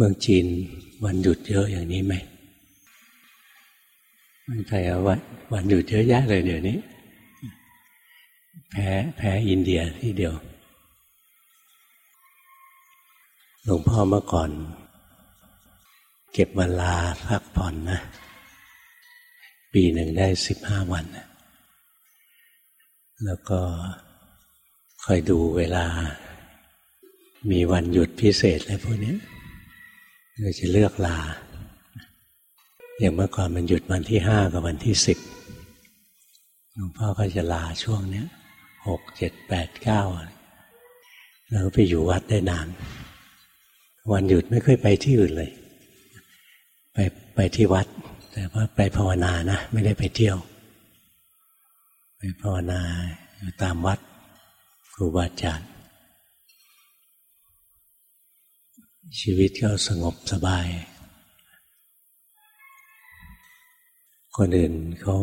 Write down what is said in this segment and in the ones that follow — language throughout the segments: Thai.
เมืองจีนวันหยุดเยอะอย่างนี้ไหมมืองไทยวันวันหยุดเยอะแยะเลยเดี๋ยวนี้ แพ้แพ้อินเดียที่เดียว หลวงพ่อเมื่อก่อน เก็บเวลาพักผ่อนนะ ปีหนึ่งได้สิบห้าวัน แล้วก็คอยดูเวลา มีวันหยุดพิเศษอะไรพวกนี้ เราจะเลือกลา อย่างเมื่อก่อนมันหยุดวันที่ห้ากับวันที่สิบหลวงพ่อก็จะลาช่วงเนี้ยหกเจ็ดแปดเก้าแล้วไปอยู่วัดได้นาน วันหยุดไม่ค่อยไปที่อื่นเลย ไปไปที่วัด แต่ว่าไปภาวนานะ ไม่ได้ไปเที่ยว ไปภาวนาอยู่ตามวัดครูบาอาจารย์ ชีวิตก็สงบสบาย คนอื่นเขา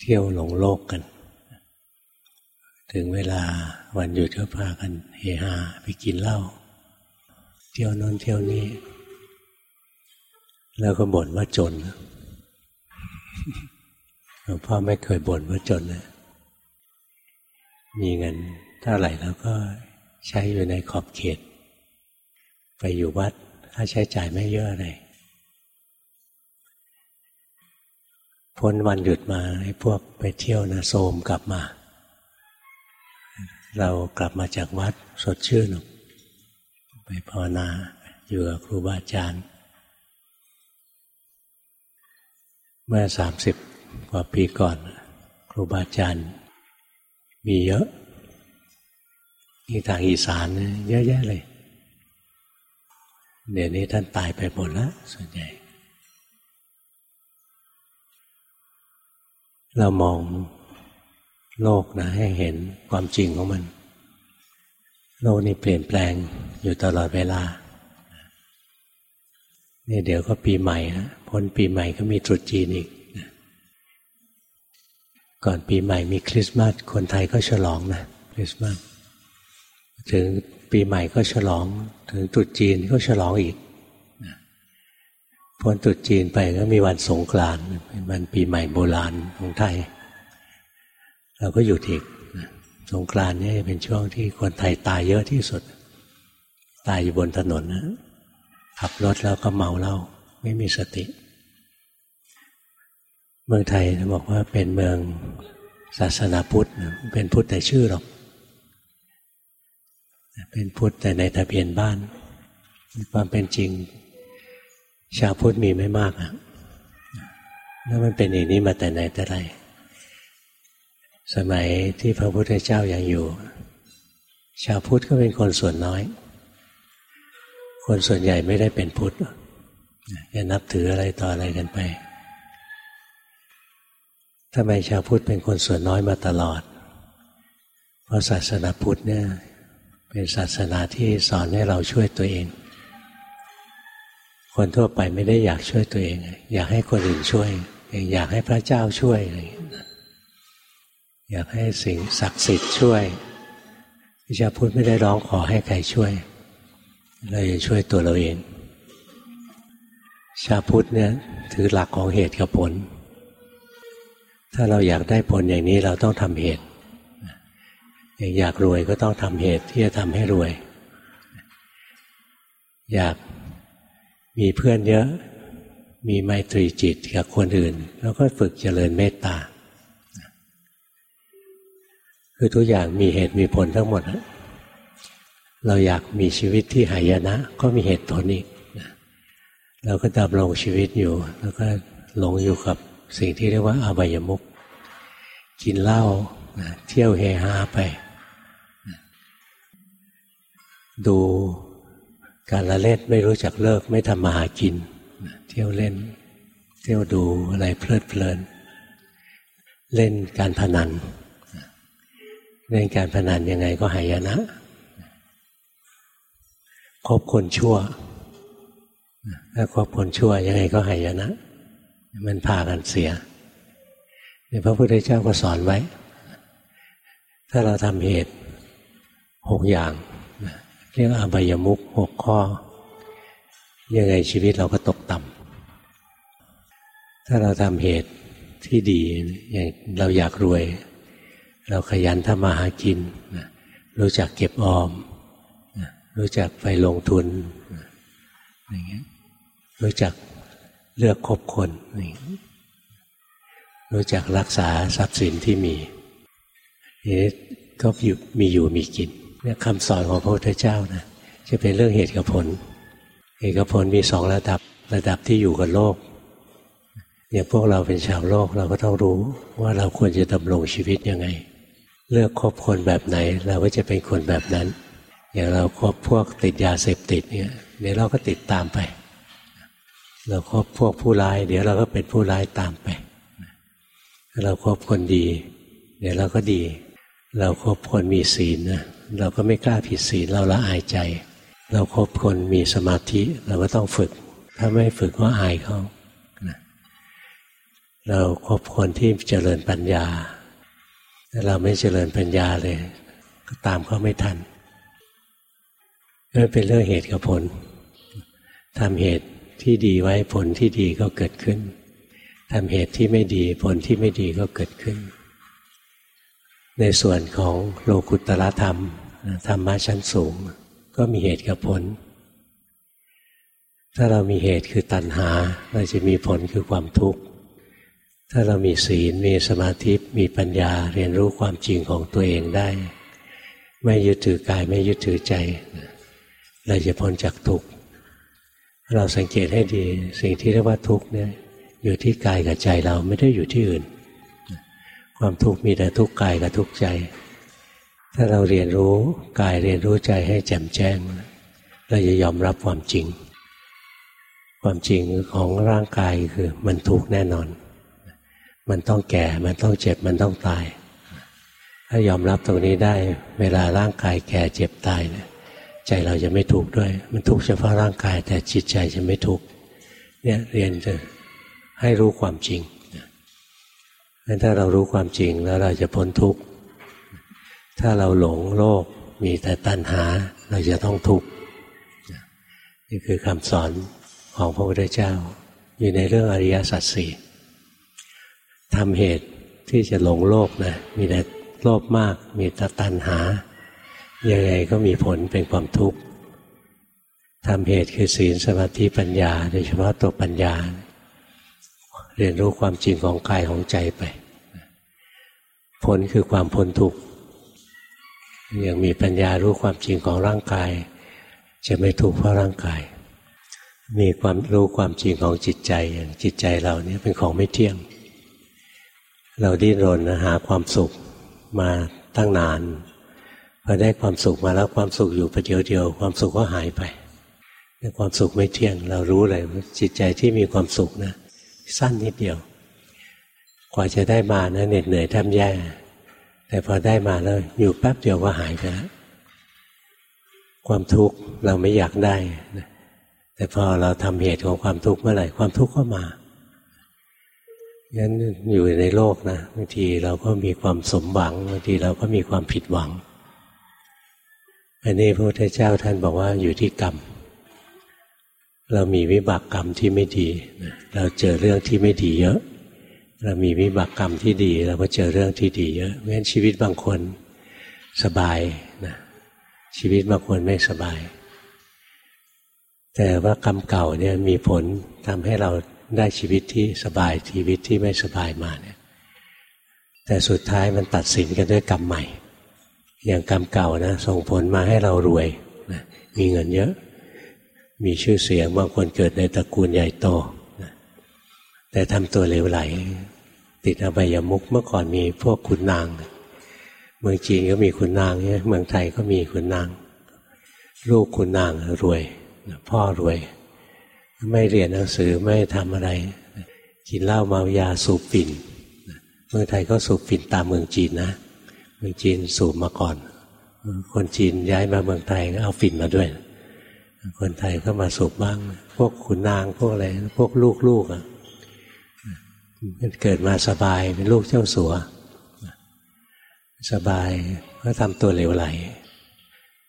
เที่ยวหลงโลกกัน ถึงเวลาวันหยุดก็พากันเฮฮาไปกินเหล้าเที่ยวน้นเที่ยวนี้ แล้วก็บ่นว่าจนหลวงพ่อไม่เคยบ่นว่าจนเลยมีเงินเท่าไหร่แล้วก็ใช้อยู่ในขอบเขต ไปอยู่วัดค่าใช้จ่ายไม่เยอะเลยพ้นวันหยุดมาให้พวกไปเที่ยวนะโซมกลับมา เรากลับมาจากวัดสดชื่นไปภาวนาอยู่กับครูบาอาจารย์ เมื่อสามสิบกว่าปีก่อน ครูบาอาจารย์ มีเยอะที่ทางอีสานเยอะแยะเลย เดี๋ยวนี้ท่านตายไปหมดแล้วส่วนใหญ่ เรามองโลกนะให้เห็นความจริงของมัน โลกนี้เปลี่ยนแปลงอยู่ตลอดเวลานี่เดี๋ยวก็ปีใหม่นะพ้นปีใหม่ก็มีตรุษจีนอีกก่อนปีใหม่มีคริสต์มาสคนไทยก็ฉลองนะคริสต์มาส ถึงปีใหม่ก็ฉลอง ถึงตรุษจีนก็ฉลองอีกพ้นตรุษจีนไปก็มีวันสงกรานต์เป็นวันปีใหม่โบราณของไทย เราก็หยุดอีกสงกรานต์นี่เป็นช่วงที่คนไทยตายเยอะที่สุด ตายอยู่บนถนนนะขับรถแล้วก็เมาเหล้าไม่มีสติ เมืองไทยบอกว่าเป็นเมืองศาสนาพุทธเป็นพุทธแต่ชื่อหรอก เป็นพุทธแต่ในทะเบียนบ้าน ความเป็นจริง ชาวพุทธมีไม่มากอะแล้วมันเป็นอย่างนี้มาแต่ไหนแต่ไร สมัยที่พระพุทธเจ้ายังอยู่ ชาวพุทธก็เป็นคนส่วนน้อย คนส่วนใหญ่ไม่ได้เป็นพุทธจะนับถืออะไรต่ออะไรกันไปทำไมชาวพุทธเป็นคนส่วนน้อยมาตลอด เพราะศาสนาพุทธเนี่ย เป็นศาสนาที่สอนให้เราช่วยตัวเอง คนทั่วไปไม่ได้อยากช่วยตัวเอง อยากให้คนอื่นช่วย อยากให้พระเจ้าช่วยอะไรอย่างนี้อยากให้สิ่งศักดิ์สิทธิ์ช่วยพิชาพุทธไม่ได้ร้องขอให้ใครช่วย เราจะช่วยตัวเราเอง ชาพุทธเนี่ยถือหลักของเหตุกับผล ถ้าเราอยากได้ผลอย่างนี้เราต้องทำเหตุ อยากรวยก็ต้องทำเหตุที่จะทำให้รวย อยากมีเพื่อนเยอะ มีไมตรีจิตกับคนอื่น แล้วก็ฝึกเจริญเมตตา คือทุกอย่างมีเหตุมีผลทั้งหมด เราอยากมีชีวิตที่หายนะ ก็มีเหตุผลอีกเราก็ดำรงชีวิตอยู่ แล้วก็หลงอยู่กับสิ่งที่เรียกว่าอบายมุกกินเหล้าเที่ยวเฮฮาไป ดูการละเล่นไม่รู้จักเลิกไม่ทำมาหากิน เที่ยวเล่น เที่ยวดูอะไรเพลิดเพลิน เล่นการพนัน เล่นการพนันยังไงก็หายนะคบคนชั่วถ้าคบคนชั่วยังไงก็หายนะ มันพากันเสียเนี่ยพระพุทธเจ้าก็สอนไว้ ถ้าเราทำเหตุหกอย่าง เรียกอบายมุกหกข้อ ยังไงชีวิตเราก็ตกต่ำถ้าเราทำเหตุที่ดีอย่างเราอยากรวย เราขยันทำมาหากิน รู้จักเก็บออม รู้จักไปลงทุนอย่างเงี้ยรู้จักเลือกคบคนรู้จักรักษาทรัพย์สินที่มีนี้ก็มีอยู่มีกิน เนี่ยคำสอนของพระพุทธเจ้านะจะเป็นเรื่องเหตุกับผล เหตุกับผลมีสองระดับระดับที่อยู่กับโลกอย่างพวกเราเป็นชาวโลกเราก็ต้องรู้ว่าเราควรจะดำรงชีวิตยังไง เลือกคบคนแบบไหน เราก็จะเป็นคนแบบนั้น อย่างเราคบพวกติดยาเสพติดเนี่ยเดี๋ยวเราก็ติดตามไป เราครบพวกผู้ร้าย เดี๋ยวเราก็เป็นผู้ร้ายตามไป เราครบคนดี เดี๋ยวเราก็ดี เราครบคนมีศีลนะ เราก็ไม่กล้าผิดศีลเราละอายใจ เราครบคนมีสมาธิเราก็ต้องฝึก ถ้าไม่ฝึกก็อายเขาเราครบคนที่เจริญปัญญาแต่เราไม่เจริญปัญญาเลย ก็ตามเขาไม่ทันนั่นเป็นเรื่องเหตุกับผลทำเหตุที่ดีไว้ผลที่ดีก็เกิดขึ้นทำเหตุที่ไม่ดีผลที่ไม่ดีก็เกิดขึ้น ในส่วนของโลกุตละธรรม ธรรมะชั้นสูง ก็มีเหตุกับผล ถ้าเรามีเหตุคือตัณหา เราจะมีผลคือความทุกข์ ถ้าเรามีศีลมีสมาธิมีปัญญาเรียนรู้ความจริงของตัวเองได้ ไม่ยึดถือกายไม่ยึดถือใจ เราจะพ้นจากทุกข์เราสังเกตให้ดีสิ่งที่เรียกว่าทุกข์เนี่ยอยู่ที่กายกับใจเราไม่ได้อยู่ที่อื่น ความทุกข์มีแต่ทุกข์กายกับทุกข์ใจ ถ้าเราเรียนรู้กายเรียนรู้ใจให้แจ่มแจ้ง เราจะยอมรับความจริง ความจริงของร่างกายคือมันทุกข์แน่นอน มันต้องแก่ มันต้องเจ็บ มันต้องตาย ถ้ายอมรับตรงนี้ได้ เวลาร่างกายแก่เจ็บตายเนี่ยใจเราจะไม่ทุกข์ด้วย มันทุกข์เฉพาะร่างกาย แต่จิตใจจะไม่ทุกข์ เนี่ยเรียนจะให้รู้ความจริงงั้นถ้าเรารู้ความจริงแล้วเราจะพ้นทุกข์ ถ้าเราหลงโลกมีแต่ตัณหา เราจะต้องทุกข์นี่คือคำสอนของพระพุทธเจ้า อยู่ในเรื่องอริยสัจสี่ทำเหตุที่จะหลงโลกนะมีแต่โลภมาก มีแต่ตัณหายังไงก็มีผลเป็นความทุกข์ทำเหตุคือศีลสมาธิปัญญา โดยเฉพาะตัวปัญญา เรียนรู้ความจริงของกายของใจไป ผลคือความพ้นทุกข์ ยังมีปัญญารู้ความจริงของร่างกาย จะไม่ทุกข์เพราะร่างกาย มีความรู้ความจริงของจิตใจอย่างจิตใจเราเนี่ยเป็นของไม่เที่ยง เราดิ้นรนหาความสุขมาตั้งนานพอได้ความสุขมาแล้วความสุขอยู่ประเดียวเดียว ความสุขก็หายไปความสุขไม่เที่ยง เรารู้เลยจิตใจที่มีความสุขนะ สั้นนิดเดียว กว่าจะได้มานะเหน็ดเหนื่อยแทบแย่ แต่พอได้มาแล้ว อยู่แป๊บเดียวก็หายไปแล้วความทุกข์เราไม่อยากได้แต่พอเราทำเหตุของความทุกข์เมื่อไหร่ความทุกข์ก็มางั้นอยู่ในโลกนะบางทีเราก็มีความสมหวังบางทีเราก็มีความผิดหวัง อันนี้พระพุทธเจ้าท่านบอกว่าอยู่ที่กรรม เรามีวิบากกรรมที่ไม่ดี เราเจอเรื่องที่ไม่ดีเยอะ เรามีวิบากกรรมที่ดี เราก็เจอเรื่องที่ดีเยอะเพราะฉะนั้นชีวิตบางคนสบายนะชีวิตบางคนไม่สบาย แต่ว่ากรรมเก่าเนี่ยมีผลทำให้เราได้ชีวิตที่สบายชีวิตที่ไม่สบายมาเนี่ยแต่สุดท้ายมันตัดสินกันด้วยกรรมใหม่ อย่างกรรมเก่านะส่งผลมาให้เรารวยนะมีเงินเยอะ มีชื่อเสียงบางคนเกิดในตระกูลใหญ่โตแต่ทำตัวเลวไหล ติดอบายมุกเมื่อก่อนมีพวกขุนนาง เมืองจีนก็มีขุนนางเนี่ยเมืองไทยก็มีขุนนาง ลูกขุนนางรวย พ่อรวย ไม่เรียนหนังสือไม่ทำอะไร กินเหล้าเมายาสูบฝิ่นเมืองไทยก็สูบฝิ่นตามเมืองจีนนะ เมืองจีนสูบมาก่อน คนจีนย้ายมาเมืองไทยก็เอาฝิ่นมาด้วย คนไทยก็มาสูบบ้าง พวกขุนนางพวกอะไรพวกลูกๆอะ เกิดมาสบายเป็นลูกเจ้าสัว สบายก็ทำตัวเหลวไหล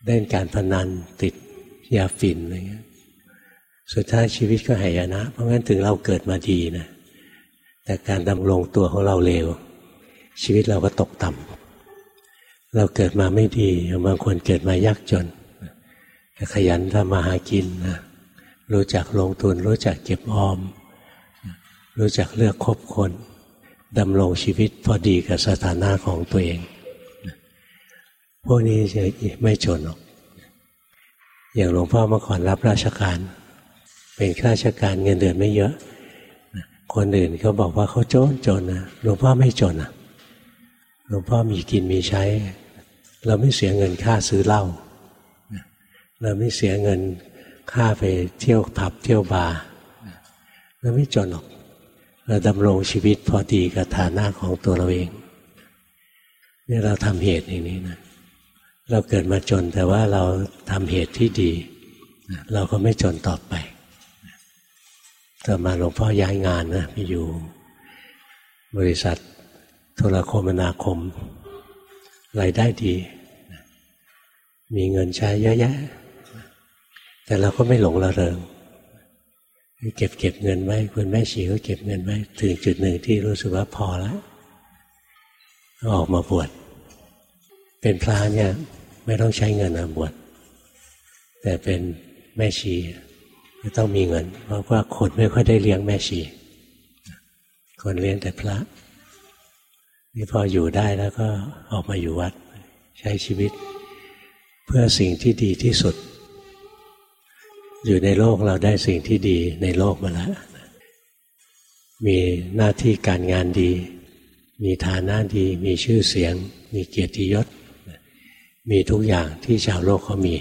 เล่นการพนันติดยาฝิ่นอะไรเงี้ยสุดท้ายชีวิตก็หายนะ เพราะงั้นถึงเราเกิดมาดีนะแต่การดำรงตัวของเราเลวชีวิตเราก็ตกต่ำเราเกิดมาไม่ดีบางคนเกิดมายากจนขยันทำมาหากินนะรู้จักลงทุนรู้จักเก็บออม รู้จักเลือกคบคนดำรงชีวิตพอดีกับสถานะของตัวเอง พวกนี้จะไม่จนหรอก อย่างหลวงพ่อเมื่อก่อนรับราชการ เป็นข้าราชการเงินเดือนไม่เยอะ คนอื่นเขาบอกว่าเขาจนจนนะหลวงพ่อไม่จนอะหลวงพ่อมีกินมีใช้ เราไม่เสียเงินค่าซื้อเหล้าเราไม่เสียเงินค่าไปเที่ยวผับเที่ยวบาร์เราไม่จนหรอก เราดำรงชีวิตพอดีกับฐานะของตัวเราเองนี่เราทำเหตุอย่างนี้นะเราเกิดมาจนแต่ว่าเราทำเหตุที่ดี เราก็ไม่จนต่อไปต่อมาหลวงพ่อย้ายงานนะไปอยู่บริษัทโทรคมนาคมรายได้ดี มีเงินใช้เยอะแยะ แต่เราก็ไม่หลงระเริง เก็บเก็บเงินไว้คุณแม่ชีก็เก็บเงินไว้ถึงจุดหนึ่งที่รู้สึกว่าพอแล้วออกมาบวชเป็นพระเนี่ย ไม่ต้องใช้เงินมาบวชแต่เป็นแม่ชีก็ต้องมีเงิน เพราะว่าคนไม่ค่อยได้เลี้ยงแม่ชี คนเลี้ยงแต่พระ นี่พออยู่ได้แล้วก็ออกมาอยู่วัด ใช้ชีวิต เพื่อสิ่งที่ดีที่สุด อยู่ในโลกเราได้สิ่งที่ดีในโลกมาแล้วมีหน้าที่การงานดี มีฐานะดี มีชื่อเสียง มีเกียรติยศ มีทุกอย่างที่ชาวโลกเขามี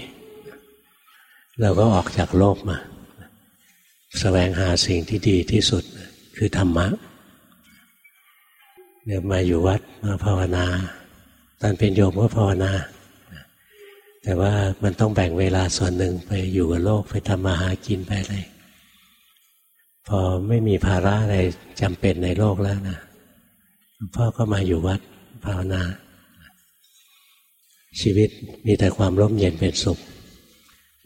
เราก็ออกจากโลกมาสแสวงหาสิ่งที่ดีที่สุดคือธรรมะเนี่ยมาอยู่วัดมาภาวนาตอนเป็นโยมก็ภาวนา แต่ว่ามันต้องแบ่งเวลาส่วนหนึ่งไปอยู่กับโลกไปทำมาหากินไปเลยพอไม่มีภาระอะไรจำเป็นในโลกแล้วนะพ่อก็มาอยู่วัดภาวนา ชีวิตมีแต่ความร่มเย็นเป็นสุข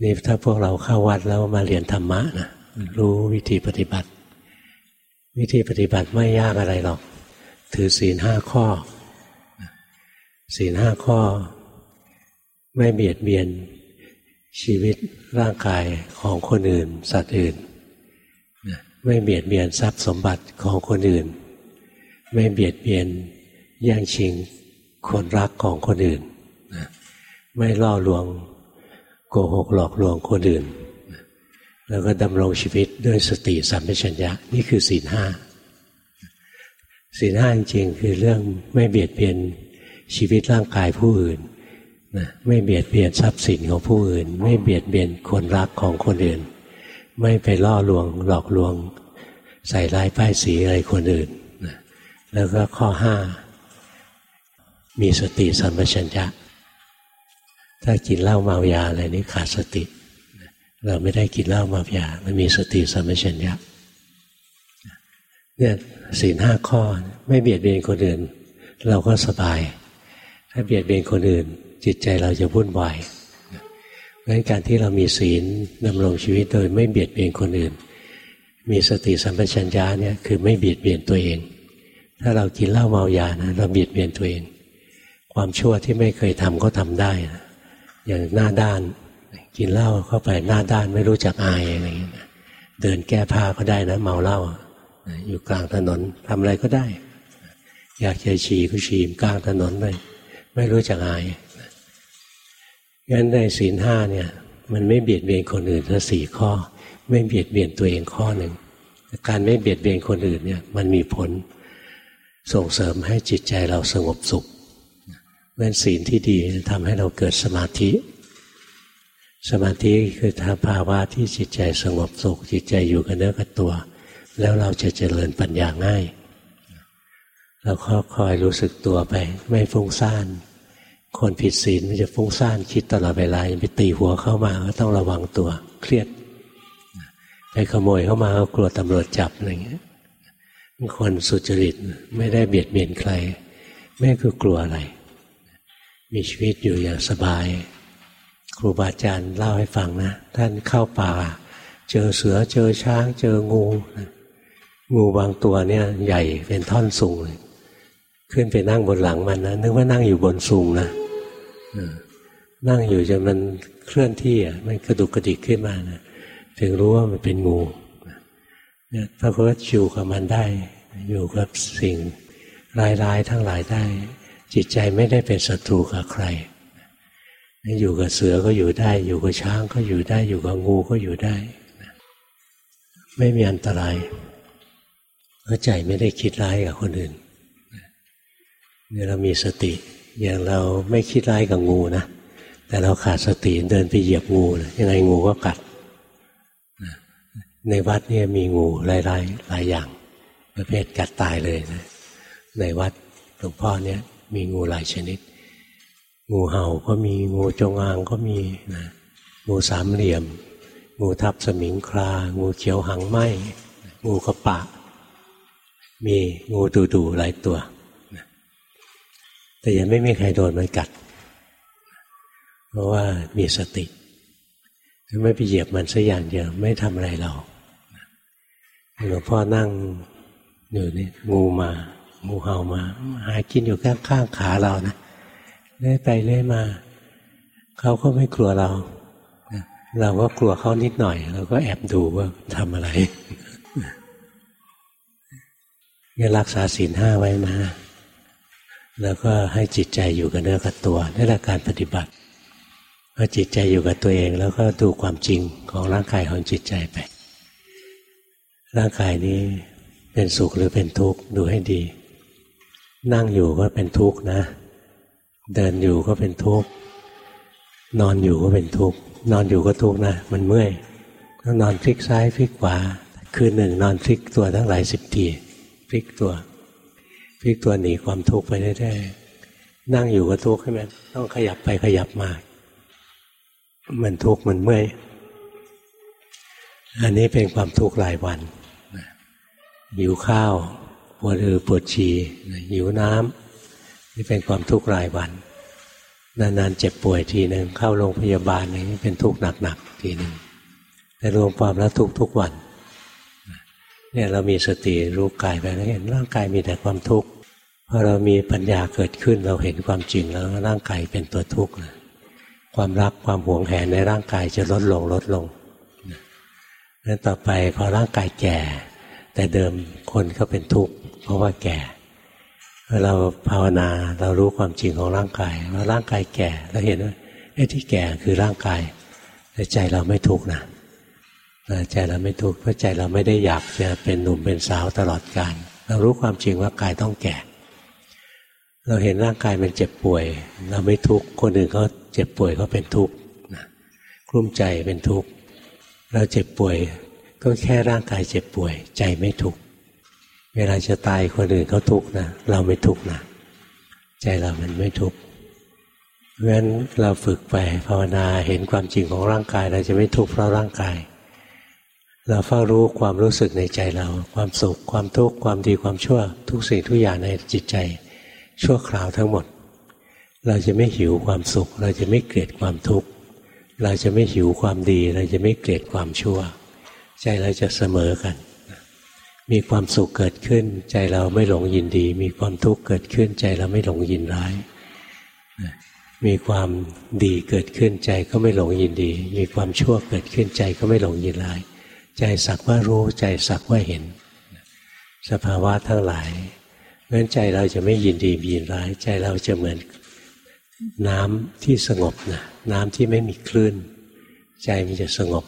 นี่ถ้าพวกเราเข้าวัดแล้วมาเรียนธรรมะนะรู้วิธีปฏิบัติ วิธีปฏิบัติไม่ยากอะไรหรอก ถือศีลห้าข้อศีลห้าข้อ ไม่เบียดเบียน ชีวิตร่างกายของคนอื่น สัตว์อื่น ไม่เบียดเบียนทรัพย์สมบัติของคนอื่น ไม่เบียดเบียนแย่งชิงคนรักของคนอื่น ไม่ล่อลวงโกหกหลอกลวงคนอื่น แล้วก็ดำรงชีวิตด้วยสติสัมปชัญญะนี่คือศีลห้าศีลห้าจริงๆคือเรื่องไม่เบียดเบียนชีวิตร่างกายผู้อื่น นะไม่เบียดเบียนทรัพย์สินของผู้อื่น ไม่เบียดเบียนคนรักของคนอื่น ไม่ไปล่อลวงหลอกลวง ใส่ร้ายป้ายสีอะไรคนอื่นนะแล้วก็ข้อห้ามีสติสัมปชัญญะ ถ้ากินเหล้าเมายาอะไรนี้ขาดสติ เราไม่ได้กินเหล้าเมายามันมีสติสัมปชัญญะเนี่ยศีลห้าข้อ ไม่เบียดเบียนคนอื่น เราก็สบาย ถ้าเบียดเบียนคนอื่น จิตใจเราจะวุ่นวายเพราะการที่เรามีศีลดำรงชีวิตโดยไม่เบียดเบียนคนอื่น มีสติสัมปชัญญะเนี่ยคือไม่เบียดเบียนตัวเอง ถ้าเรากินเหล้าเมายานะเราเบียดเบียนตัวเอง ความชั่วที่ไม่เคยทำก็ทำได้นะอย่างหน้าด้าน กินเหล้าเข้าไปหน้าด้านไม่รู้จักอายอะไรอย่างเงี้ยเดินแก้ผ้าก็ได้นะ เมาเหล้าอยู่กลางถนนทำอะไรก็ได้ อยากจะฉี่ก็ฉี่กลางถนนเลย ไม่รู้จักอายงั้นในศีลห้าเนี่ย มันไม่เบียดเบียนคนอื่นทั้งสี่ข้อ ไม่เบียดเบียนตัวเองข้อหนึ่งการไม่เบียดเบียนคนอื่นเนี่ย มันมีผลส่งเสริมให้จิตใจเราสงบสุขเมื่อศีลที่ดีทำให้เราเกิดสมาธิ สมาธิคือทภาวะที่จิตใจสงบสุข จิตใจอยู่กับเนื้อกับตัว แล้วเราจะเจริญปัญญาง่ายเราคอยรู้สึกตัวไป ไม่ฟุ้งซ่าน คนผิดศีลมันจะฟุ้งซ่านคิดตลอดเวลาไปตีหัวเข้ามาก็ต้องระวังตัวเครียดไปขโมยเข้ามาก็กลัวตำรวจจับอะไรเงี้ยคนสุจริตไม่ได้เบียดเบียนใคร ไม่คือกลัวอะไร มีชีวิตอยู่อย่างสบาย ครูบาอาจารย์เล่าให้ฟังนะ ท่านเข้าป่า เจอเสือเจอช้าง เจองูงูบางตัวเนี่ย ใหญ่เป็นท่อนสูงเลยขึ้นไปนั่งบนหลังมันนะนึกว่านั่งอยู่บนสูงนะ นั่งอยู่จนมันเคลื่อนที่อะมันกระดุกกระดิกขึ้นมานะถึงรู้ว่ามันเป็นงูเนี่ยพระพุทธชิวกับมันได้ อยู่กับสิ่งร้ายๆทั้งหลายได้ จิตใจไม่ได้เป็นศัตรูกับใครอยู่กับเสือก็อยู่ได้ อยู่กับช้างก็อยู่ได้ อยู่กับงูก็อยู่ได้ ไม่มีอันตรายเพราะใจไม่ได้คิดร้ายกับคนอื่นเนี่ยเรามีสติ อย่างเราไม่คิดร้ายกับงูนะแต่เราขาดสติเดินไปเหยียบงูเลยยังไงงูก็กัดในวัดเนี่ยมีงูหลายๆหลายอย่าง ประเภทกัดตายเลยนะในวัดหลวงพ่อเนี่ยมีงูหลายชนิด งูเห่าก็มีงูจงอางก็มีนะงูสามเหลี่ยม งูทับสมิงครา งูเขียวหางไหมงูกระปะ มีงูดูดูหลายตัว แต่ยังไม่มีใครโดนมันกัด เพราะว่ามีสติถ้าไม่ไปเหยียบมันสักอย่างเดียวไม่ทำอะไรเราหลวงพ่อนั่งอยู่นี่งูมา งูเห่ามา หากินอยู่ข้างข้างขาเรานะเลื่อยไปเลื่อยมา เขาก็ไม่กลัวเรา เราก็กลัวเขานิดหน่อยเราก็แอบดูว่าทำอะไรเนี่ยรักษาศีลห้าไว้นะ แล้วก็ให้จิตใจอยู่กับเนื้อกับตัวนี่แหละการปฏิบัติพอจิตใจอยู่กับตัวเองแล้วก็ดูความจริงของร่างกายของจิตใจไป ร่างกายนี้เป็นสุขหรือเป็นทุกข์ดูให้ดี นั่งอยู่ก็เป็นทุกข์นะ เดินอยู่ก็เป็นทุกข์นอนอยู่ก็เป็นทุกข์นอนอยู่ก็ทุกข์นะ มันเมื่อยต้องนอนพลิกซ้ายพลิกขวาคืนหนึ่งนอนพลิกตัวทั้งหลายสิบทีพลิกตัว พลิกตัวหนีความทุกข์ไปได้ๆนั่งอยู่ก็ทุกข์ใช่ไหมต้องขยับไปขยับมา มันทุกข์มันเมื่อยอันนี้เป็นความทุกข์รายวันหิวข้าวปวดอือปวดฉี่หิวน้ำนี่เป็นความทุกข์รายวัน นานๆเจ็บป่วยทีหนึ่งเข้าโรงพยาบาลนี่เป็นทุกข์หนักๆทีหนึ่งแต่รวมความแล้วทุกทุกวัน เนี่ยเรามีสติรู้กายไปแล้วเห็นร่างกายมีแต่ความทุกข์พอเรามีปัญญาเกิดขึ้นเราเห็นความจริงแล้วร่างกายเป็นตัวทุกข์นะความรักความหวงแหนในร่างกายจะลดลงลดลงนั้นต่อไปพอร่างกายแก่ แต่เดิมคนก็เป็นทุกข์เพราะว่าแก่เมื่อเราภาวนาเรารู้ความจริงของร่างกายว่าร่างกายแก่เราเห็นว่าไอ้ที่แก่คือร่างกายแต่ใจเราไม่ทุกข์นะ ใจเราไม่ทุกข์เพราะใจเราไม่ได้อยากจะเป็นหนุ่มเป็นสาวตลอดกาลเรารู้ความจริงว่ากายต้องแก่ เราเห็นร่างกายมันเจ็บป่วย เราไม่ทุกข์คนอื่นเขาเจ็บป่วยเขาเป็นทุกข์กลุ้มใจเป็นทุกข์เราเจ็บป่วย ก็แค่ร่างกายเจ็บป่วย ใจไม่ทุกข์เวลาจะตายคนอื่นเขาทุกข์นะเราไม่ทุกข์นะใจเรามันไม่ทุกข์เพราะฉะนั้นเราฝึกไปภาวนาเห็นความจริงของร่างกาย เราจะไม่ทุกข์เพราะร่างกาย เราเฝ้ารู้ความรู้สึกในใจเรา ความสุข ความทุกข์ความดีความชั่ว ทุกสิ่งทุกอย่างในจิตใจ ชั่วคราวทั้งหมด เราจะไม่หิวความสุข เราจะไม่เกลียดความทุกข์เราจะไม่หิวความดี เราจะไม่เกลียดความชั่ว ใจเราจะเสมอกัน มีความสุขเกิดขึ้น ใจเราไม่หลงยินดี มีความทุกข์เกิดขึ้น ใจเราไม่หลงยินร้ายมีความดีเกิดขึ้นใจก็ไม่หลงยินดี มีความชั่วเกิดขึ้นใจก็ไม่หลงยินร้าย ใจสักว่ารู้ใจสักว่าเห็น สภาวะทั้งหลายเพราะใจเราจะไม่ยินดียินร้าย ใจเราจะเหมือนน้ำที่สงบนะน้ำที่ไม่มีคลื่น ใจมันจะสงบ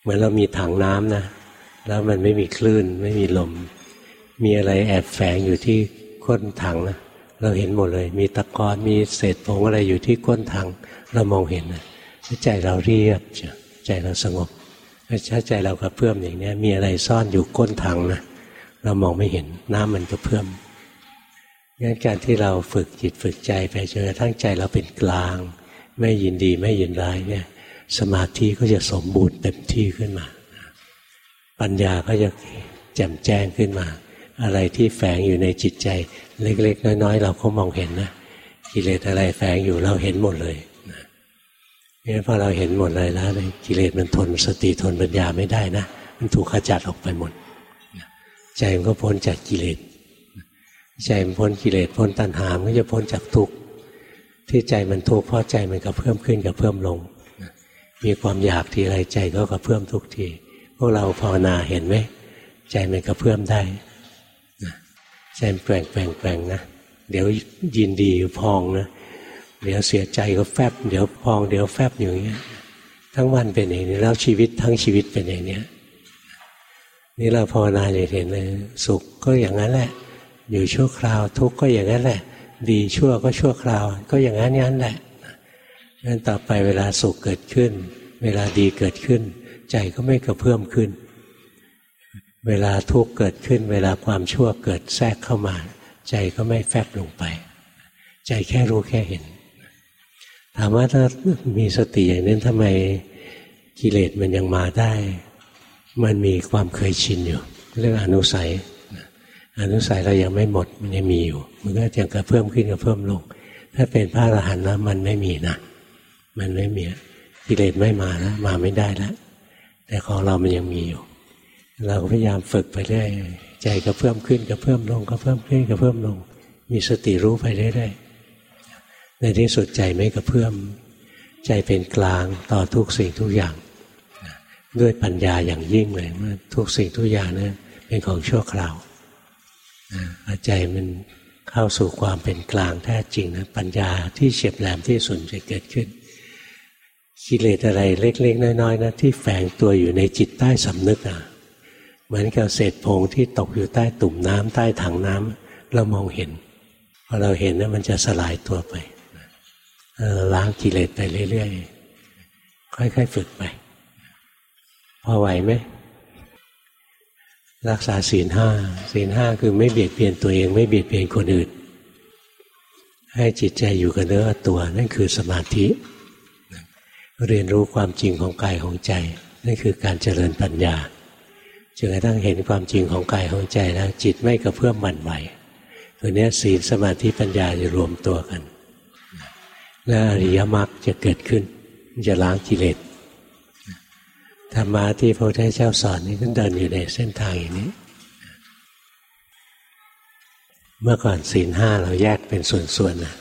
เหมือนเรามีถังน้ำนะ แล้วมันไม่มีคลื่น ไม่มีลม มีอะไรแอบแฝงอยู่ที่ก้นถังนะเราเห็นหมดเลย มีตะกอนมีเศษผงอะไรอยู่ที่ก้นถัง เรามองเห็นนะใจเราเรียบใจเราสงบ ถ้าใจเรากระเพื่อมอย่างนี้มีอะไรซ่อนอยู่ก้นถังนะเรามองไม่เห็นน้ำมันกระเพื่อมงั้นการที่เราฝึกจิตฝึกใจไปจนกระทั่งใจเราเป็นกลาง ไม่ยินดีไม่ยินร้ายเนี่ย สมาธิก็จะสมบูรณ์เต็มที่ขึ้นมา ปัญญาก็จะแจ่มแจ้งขึ้นมา อะไรที่แฝงอยู่ในจิตใจ เล็ก ๆ น้อย ๆ เราก็มองเห็นนะกิเลสอะไรแฝงอยู่เราเห็นหมดเลย นพอเราเห็นหมดเลยแล้วกิเลสมันทนสติทนปัญญาไม่ได้นะ มันถูกขจัดออกไปหมด ใจมันก็พ้นจากกิเลส ใจมันพ้นกิเลสพ้นตัณหา มันก็จะพ้นจากทุกข์ที่ใจมันทุกข์เพราะใจมันก็เพิ่มขึ้นกับเพิ่มลง มีความอยากทีไรใจก็กระเพิ่มทุกที พวกเราภาวนาเห็นไหมใจมันกระเพิ่มได้ใจมันแปลงแปลงแปลงนะ เดี๋ยวยินดีพองนะ เดี๋ยวเสียใจก็แฟบ เดี๋ยวพองเดี๋ยวแฟบอยู่อย่างเงี้ย ทั้งวันเป็นอย่างนี้แล้วชีวิตทั้งชีวิตเป็นอย่างเนี้ยนี่เราภาวนาจะเห็นเลยสุขก็อย่างนั้นแหละ อยู่ชั่วคราว ทุกข์ก็อย่างนั้นแหละ ดีชั่วก็ชั่วคราว ก็อย่างนั้นนั้นแหละงั้นต่อไปเวลาสุขเกิดขึ้น เวลาดีเกิดขึ้น ใจก็ไม่กระเพิ่อมขึ้น เวลาทุกข์เกิดขึ้น เวลาความชั่วเกิดแทรกเข้ามา ใจก็ไม่แฟบลงไป ใจแค่รู้แค่เห็น ถามว่าถ้ามีสติอย่างนี้ทำไมกิเลสมันยังมาได้ มันมีความเคยชินอยู่ เรื่องอนุสัย อนุสัยเรายังไม่หมดมันยังมีอยู่ มันก็ยังกระเพิ่มขึ้นกระเพิ่มลง ถ้าเป็นพระอรหันต์แล้วมันไม่มีนะ มันไม่มีกิเลสไม่มาแล้วมาไม่ได้แล้วแต่ของเรามันยังมีอยู่ เราพยายามฝึกไปเรื่อยใจกระเพิ่มขึ้นกระเพิ่มลงกระเพิ่มขึ้นกระเพิ่มลง มีสติรู้ไปเรื่อย ในที่สุดใจไม่กระเพื่อม ใจเป็นกลางต่อทุกสิ่งทุกอย่าง ด้วยปัญญาอย่างยิ่งเลยว่าทุกสิ่งทุกอย่างนั้นเป็นของชั่วคราวใจมันเข้าสู่ความเป็นกลางแท้จริงนะปัญญาที่เฉียบแหลมที่สุดจะเกิดขึ้นกิเลสอะไรเล็ก ๆ น้อยๆนะที่แฝงตัวอยู่ในจิตใต้สำนึกอะเหมือนกับเศษผงที่ตกอยู่ใต้ตุ่มน้ำใต้ถังน้ำเรามองเห็นพอเราเห็นนะมันจะสลายตัวไป ล้างกิเลสไปเรื่อยๆ ค่อยๆ ฝึกไป พอไหวไหม รักษาศีลห้าศีลห้าคือไม่เบียดเบียนตัวเอง ไม่เบียดเบียนคนอื่น ให้จิตใจอยู่กับเนื้อตัวนั่นคือสมาธิ เรียนรู้ความจริงของกายของใจ นั่นคือการเจริญปัญญาจนกระทั่งเห็นความจริงของกายของใจแล้วจิตไม่กระเพื่อมหวั่นไหวตัวนี้ศีลสมาธิปัญญาจะรวมตัวกัน และอริยมรรคจะเกิดขึ้นจะล้างกิเลสธรรมะที่พระพุทธเจ้าสอนนี่ก็เดินอยู่ในเส้นทางอย่างนี้ เมื่อก่อนศีลห้าเราแยกเป็นส่วนๆนะ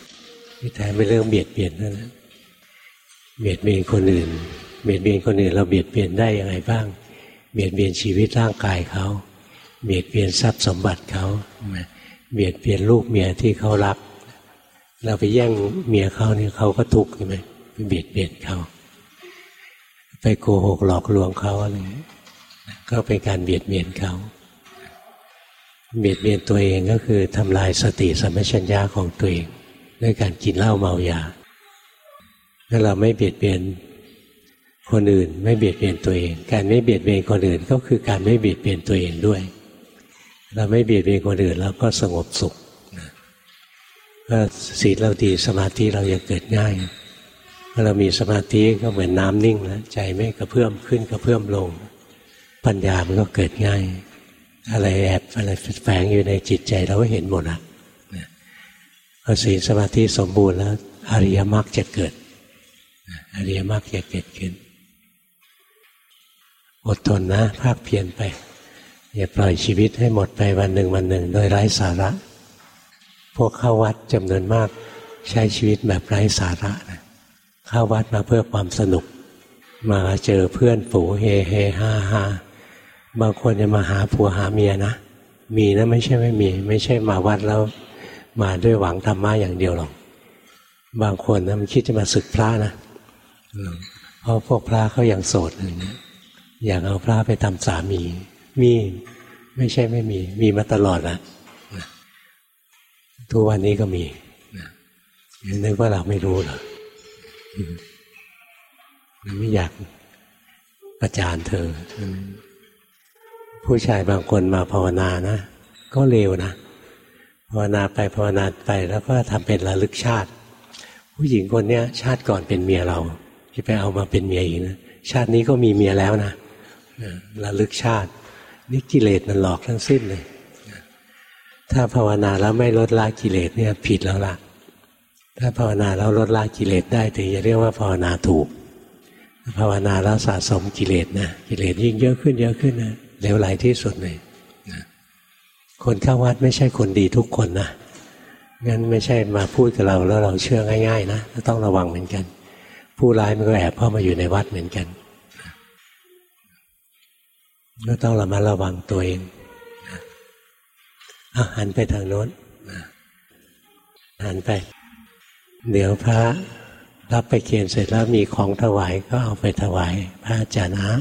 ที่แท้ไม่เรื่องเบียดเบียนนั่นแหละเบียดเบียนคนอื่น เบียดเบียนคนอื่น เราเบียดเบียนได้ยังไงบ้าง เบียดเบียนชีวิตร่างกายเขา เบียดเบียนทรัพย์สมบัติเขา เบียดเบียนลูกเมียที่เขารัก เราไปแย่งเมียเขาเนี่ยเขาก็ทุกข์ใช่ไหมไปเบียดเบียนเขา ไปโกหกหลอกลวงเขาอะไรก็เป็นการเบียดเบียนเขาเบียดเบียนตัวเองก็คือทำลายสติสัมปชัญญะของตัวเอง ด้วยการกินเหล้าเมายาถ้าเราไม่เบียดเบียนคนอื่น ไม่เบียดเบียนตัวเอง การไม่เบียดเบียนคนอื่นก็คือการไม่เบียดเบียนตัวเองด้วย เราไม่เบียดเบียนคนอื่นเราก็สงบสุข ก็ศีลเราดีสมาธิเราจะเกิดง่ายเมื่อเรามีสมาธิก็เหมือนน้ำนิ่งแล้วใจไม่กระเพื่อมขึ้นกระเพื่อมลง ปัญญามันก็เกิดง่าย อะไรแอบอะไรแฝงอยู่ในจิตใจเราก็เห็นหมดอะพอศีลสมาธิสมบูรณ์แล้วอริยมรรคจะเกิดอริยมรรคจะเกิดขึ้นอดทนนะภาคเพียรไป อย่าปล่อยชีวิตให้หมดไปวันหนึ่งวันหนึ่ง โดยไร้สาระ พวกเข้าวัดจำนวนมากใช้ชีวิตแบบไร้สาระนะเข้าวัดมาเพื่อความสนุก มาเจอเพื่อนฝูเฮเฮฮ่าฮ่าบางคนจะมาหาผัวหาเมียนะ มีนะไม่ใช่ไม่มี ไม่ใช่มาวัดแล้ว มาด้วยหวังธรรมะอย่างเดียวหรอก บางคนนะมันคิดจะมาศึกพระนะเพราะพวกพระเขาอยัางโสดอะไรเงี้อยากเอาพระไปทำสามี มีไม่ใช่ไม่มี มีมาตลอดนะ ทุกวันนี้ก็มีนึกว่าเราไม่รู้เหรอไม่อยากประจานเธอ ผู้ชายบางคนมาภาวนานะ ก็เร็วนะภาวนาไปภาวนาไปแล้วก็ทำเป็นระลึกชาติ ผู้หญิงคนเนี้ย ชาติก่อนเป็นเมียเราที่ไปเอามาเป็นเมียอีกนะชาตินี้ก็มีเมียแล้วนะระลึกชาติ นี่กิเลสมันหลอกทั้งสิ้นเลย ถ้าภาวนาแล้วไม่ลดละกิเลสเนี่ยผิดแล้วล่ะ ถ้าภาวนาแล้วลดละกิเลสได้ถึงจะเรียกว่าภาวนาถูก ภาวนาแล้วสะสมกิเลสนะกิเลสยิ่งเยอะขึ้นเยอะขึ้นนะเลวไหลที่สุดเลยนะคนเข้าวัดไม่ใช่คนดีทุกคนนะงั้นไม่ใช่มาพูดกับเราแล้วเราเชื่อง่าย ๆ นะต้องระวังเหมือนกัน ผู้ร้ายมันก็แอบเข้ามาอยู่ในวัดเหมือนกันก็ต้องระมัดระวังตัวเอง หันไปทางโน้นหันไป เดี๋ยวพระรับไปเขียนเสร็จแล้วมีของถวายก็เอาไปถวายพระอาจารย์นะ